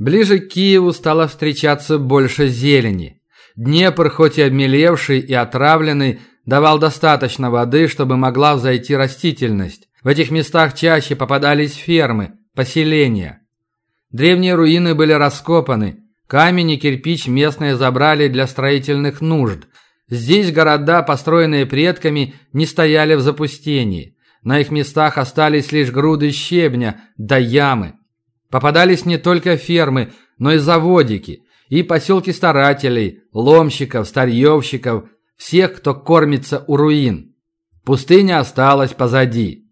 Ближе к Киеву стало встречаться больше зелени. Днепр, хоть и обмелевший и отравленный, давал достаточно воды, чтобы могла взойти растительность. В этих местах чаще попадались фермы, поселения. Древние руины были раскопаны, камень и кирпич местные забрали для строительных нужд. Здесь города, построенные предками, не стояли в запустении. На их местах остались лишь груды щебня да ямы. Попадались не только фермы, но и заводики, и поселки старателей, ломщиков, старьевщиков, всех, кто кормится у руин. Пустыня осталась позади.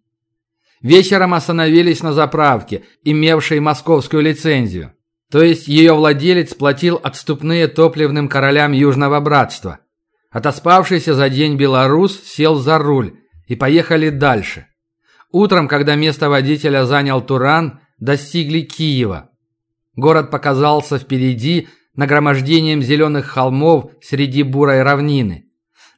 Вечером остановились на заправке, имевшей московскую лицензию. То есть ее владелец платил отступные топливным королям Южного Братства. Отоспавшийся за день белорус сел за руль, и поехали дальше. Утром, когда место водителя занял Туран, достигли Киева. Город показался впереди нагромождением зеленых холмов среди бурой равнины.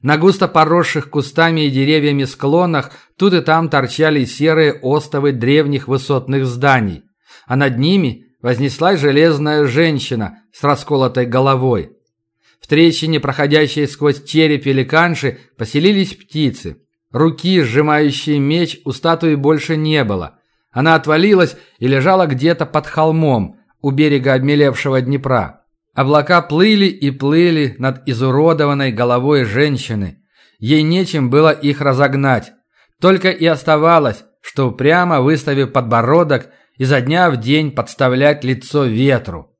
На густо поросших кустами и деревьями склонах тут и там торчали серые остовы древних высотных зданий, а над ними вознеслась железная женщина с расколотой головой. В трещине, проходящей сквозь череп великанши, поселились птицы. Руки, сжимающей меч, у статуи больше не было. Она отвалилась и лежала где-то под холмом, у берега обмелевшего Днепра. Облака плыли и плыли над изуродованной головой женщины. Ей нечем было их разогнать. Только и оставалось, что прямо выставив подбородок, изо дня в день подставлять лицо ветру.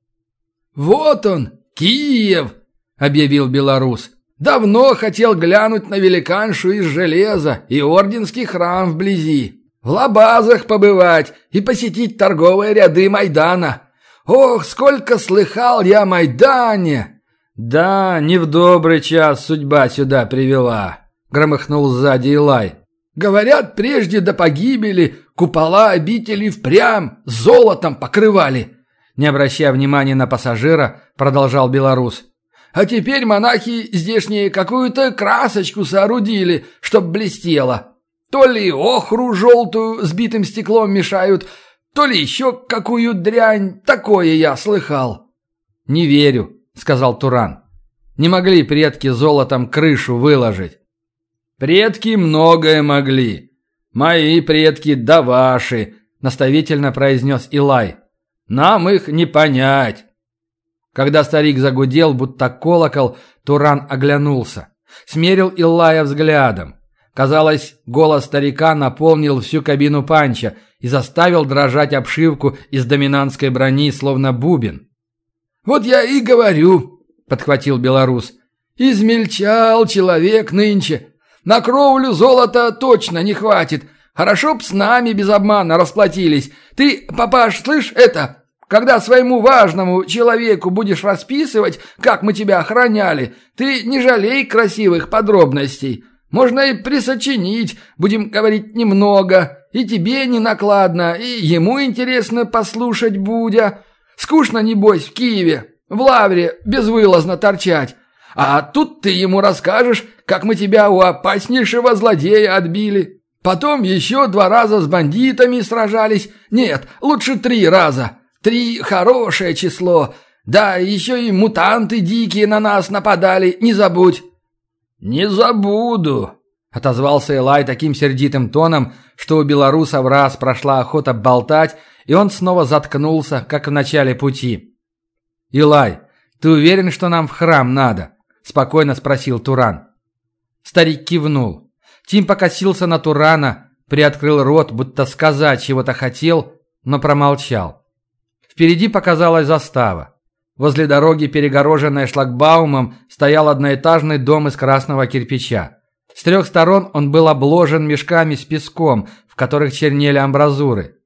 «Вот он, Киев!» – объявил белорус. «Давно хотел глянуть на великаншу из железа и орденский храм вблизи» в лабазах побывать и посетить торговые ряды Майдана. Ох, сколько слыхал я о Майдане!» «Да, не в добрый час судьба сюда привела», — громыхнул сзади Илай. «Говорят, прежде до погибели купола обители впрямь золотом покрывали». Не обращая внимания на пассажира, продолжал белорус. «А теперь монахи здешние какую-то красочку соорудили, чтоб блестело. То ли охру желтую с битым стеклом мешают, то ли еще какую дрянь, такое я слыхал». «Не верю», — сказал Туран. «Не могли предки золотом крышу выложить». «Предки многое могли. Мои предки да ваши», — наставительно произнес Илай. «Нам их не понять». Когда старик загудел, будто колокол, Туран оглянулся. Смерил Илая взглядом. Казалось, голос старика наполнил всю кабину панча и заставил дрожать обшивку из доминантской брони, словно бубен. «Вот я и говорю», — подхватил белорус, — «измельчал человек нынче. На кровлю золота точно не хватит. Хорошо б с нами без обмана расплатились. Ты, папаш, слышь это? Когда своему важному человеку будешь расписывать, как мы тебя охраняли, ты не жалей красивых подробностей». Можно и присочинить, будем говорить немного. И тебе не накладно, и ему интересно послушать будя. Скучно, небось, в Киеве, в лавре, безвылазно торчать. А тут ты ему расскажешь, как мы тебя у опаснейшего злодея отбили. Потом еще два раза с бандитами сражались. Нет, лучше три раза. Три – хорошее число. Да, еще и мутанты дикие на нас нападали, не забудь. «Не забуду», — отозвался Элай таким сердитым тоном, что у белоруса в раз прошла охота болтать, и он снова заткнулся, как в начале пути. «Илай, ты уверен, что нам в храм надо?» – спокойно спросил Туран. Старик кивнул. Тим покосился на Турана, приоткрыл рот, будто сказать чего-то хотел, но промолчал. Впереди показалась застава. Возле дороги, перегороженной шлагбаумом, стоял одноэтажный дом из красного кирпича. С трех сторон он был обложен мешками с песком, в которых чернели амбразуры.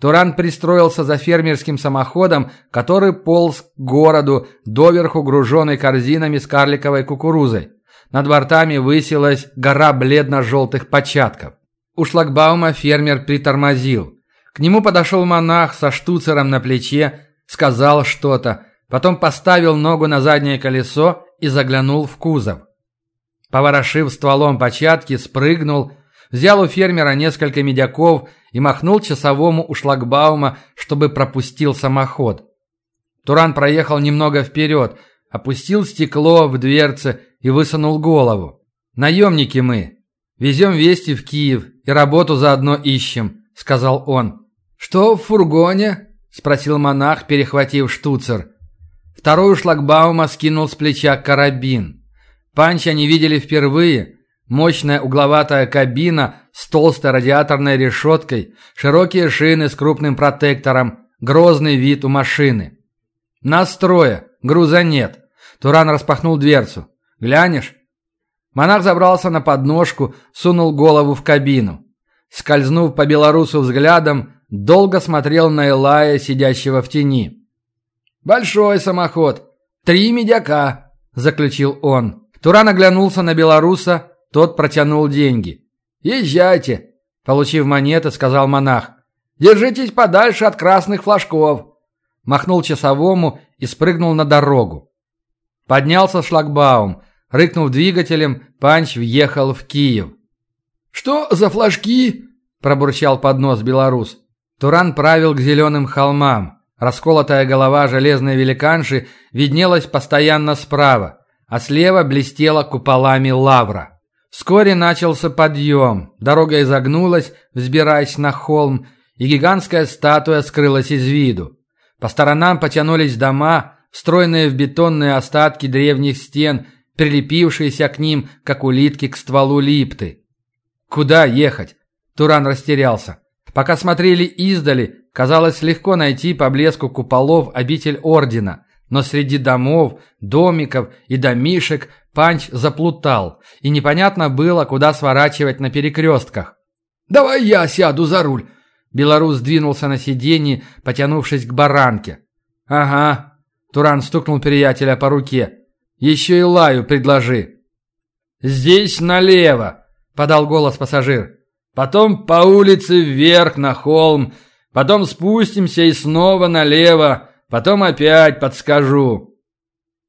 Туран пристроился за фермерским самоходом, который полз к городу, доверху груженный корзинами с карликовой кукурузой. Над бортами высилась гора бледно-желтых початков. У шлагбаума фермер притормозил. К нему подошел монах со штуцером на плече, сказал что-то – Потом поставил ногу на заднее колесо и заглянул в кузов. Поворошив стволом початки, спрыгнул, взял у фермера несколько медяков и махнул часовому у шлагбаума, чтобы пропустил самоход. Туран проехал немного вперед, опустил стекло в дверце и высунул голову. «Наемники мы. Везем вести в Киев и работу заодно ищем», — сказал он. «Что в фургоне?» — спросил монах, перехватив штуцер. Вторую шлагбаума скинул с плеча карабин. Панча они видели впервые. Мощная угловатая кабина с толстой радиаторной решеткой, широкие шины с крупным протектором, грозный вид у машины. «Нас трое, груза нет». Туран распахнул дверцу. «Глянешь?» Монах забрался на подножку, сунул голову в кабину. Скользнув по белорусу взглядом, долго смотрел на Элая, сидящего в тени. «Большой самоход. Три медяка», – заключил он. Туран оглянулся на белоруса, тот протянул деньги. «Езжайте», – получив монеты, сказал монах. «Держитесь подальше от красных флажков». Махнул часовому и спрыгнул на дорогу. Поднялся шлагбаум – Рыкнув двигателем, Панч въехал в Киев. «Что за флажки?» – пробурчал под нос белорус. Туран правил к зеленым холмам. Расколотая голова железной великанши виднелась постоянно справа, а слева блестела куполами лавра. Вскоре начался подъем, дорога изогнулась, взбираясь на холм, и гигантская статуя скрылась из виду. По сторонам потянулись дома, встроенные в бетонные остатки древних стен прилепившиеся к ним, как улитки к стволу липты. Куда ехать? Туран растерялся. Пока смотрели издали, казалось легко найти по блеску куполов обитель ордена, но среди домов, домиков и домишек Панч заплутал, и непонятно было, куда сворачивать на перекрестках. «Давай я сяду за руль!» Белорус двинулся на сиденье, потянувшись к баранке. «Ага». Туран стукнул приятеля по руке. Еще и лаю предложи». «Здесь налево», — подал голос пассажир. «Потом по улице вверх на холм, потом спустимся и снова налево, потом опять подскажу».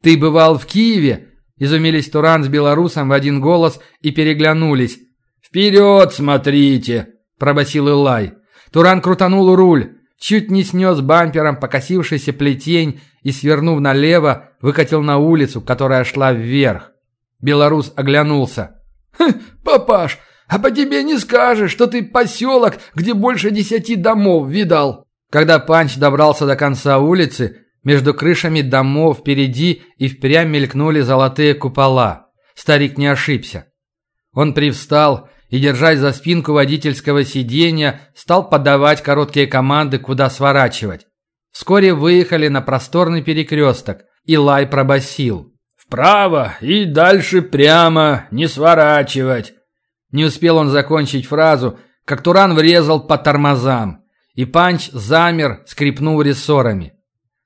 «Ты бывал в Киеве?» – изумились Туран с белорусом в один голос и переглянулись. «Вперед смотрите!» – пробасил Илай. Туран крутанул руль, чуть не снес бампером покосившийся плетень и, свернув налево, выкатил на улицу, которая шла вверх. Белорус оглянулся. «Хм, папаш, а по тебе не скажешь, что ты поселок, где больше десяти домов видал!» Когда Панч добрался до конца улицы, между крышами домов впереди и впрямь мелькнули золотые купола. Старик не ошибся. Он привстал и, держась за спинку водительского сиденья, стал подавать короткие команды, куда сворачивать. Вскоре выехали на просторный перекресток, и Лай пробасил. «Вправо и дальше прямо, не сворачивать!» Не успел он закончить фразу, как Туран врезал по тормозам, и Панч замер, скрипнув рессорами.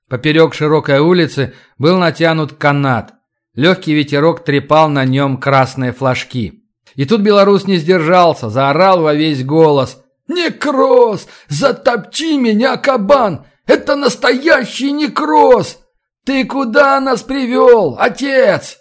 Поперек широкой улицы был натянут канат. Легкий ветерок трепал на нем красные флажки. И тут белорус не сдержался, заорал во весь голос. «Некроз! Затопчи меня, кабан! Это настоящий некроз! Ты куда нас привел, отец?»